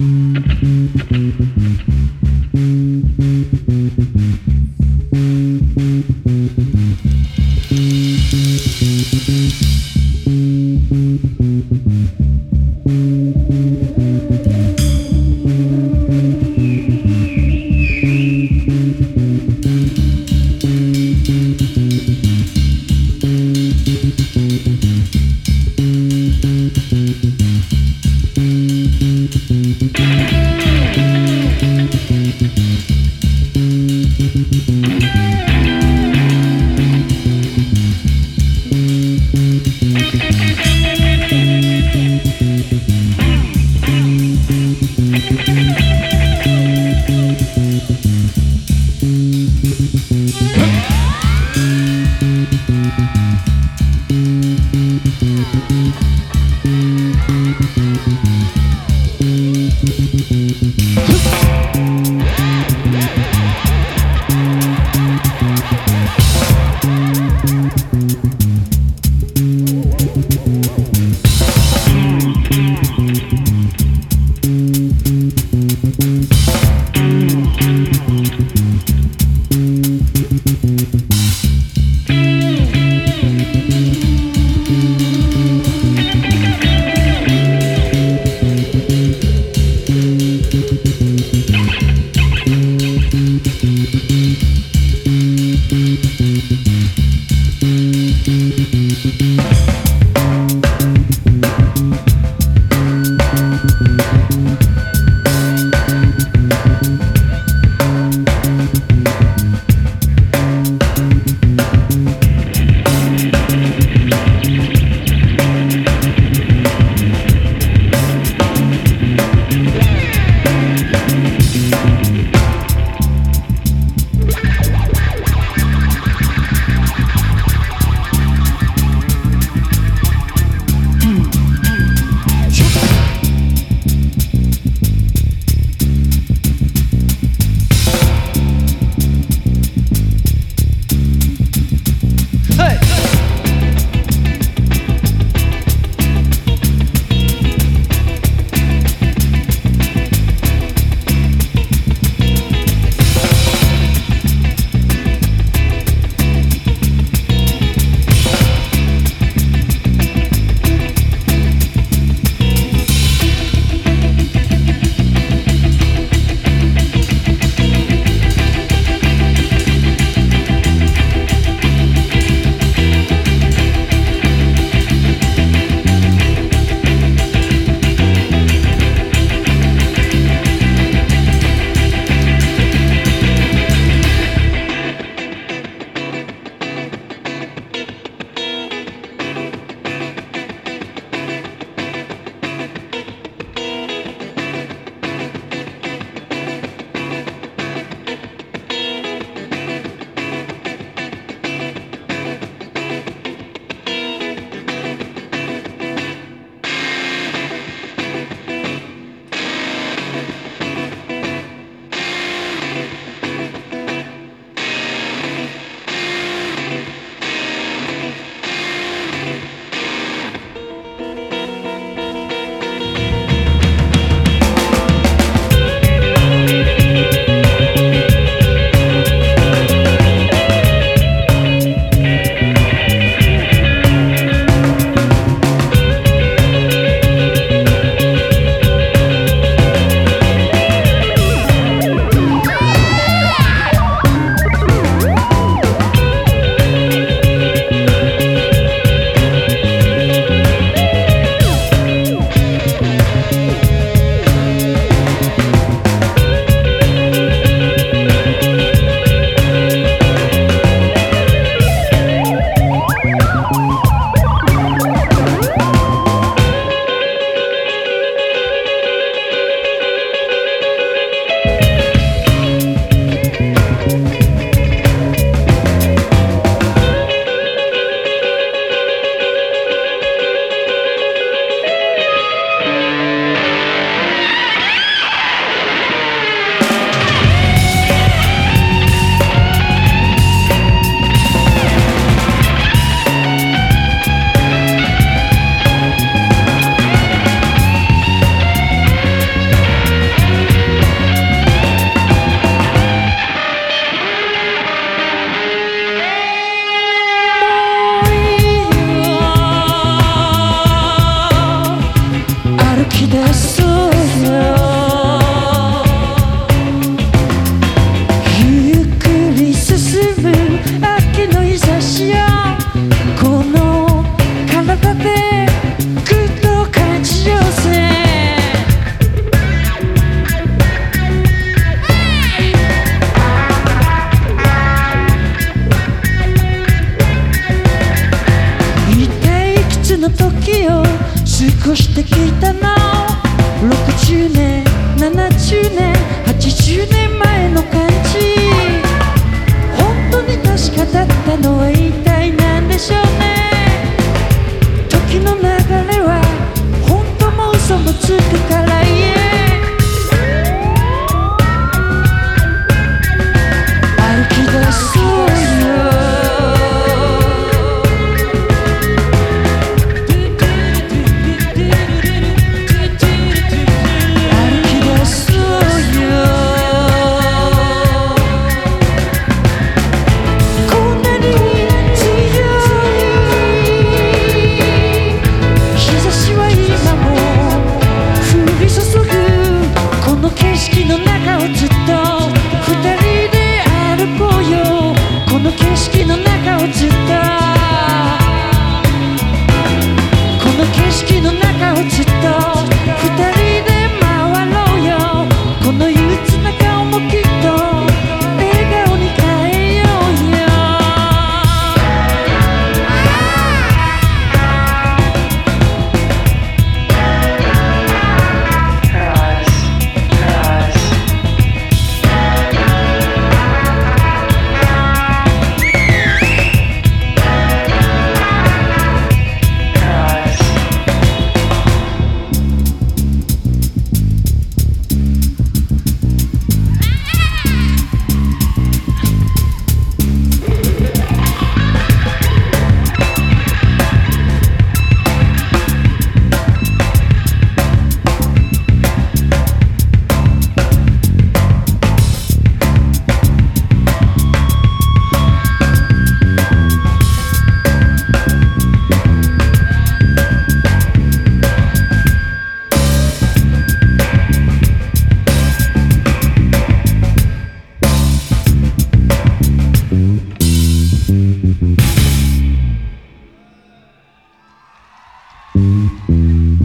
thank you